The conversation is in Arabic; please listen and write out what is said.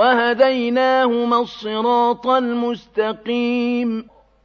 وهديناهما الصراط المستقيم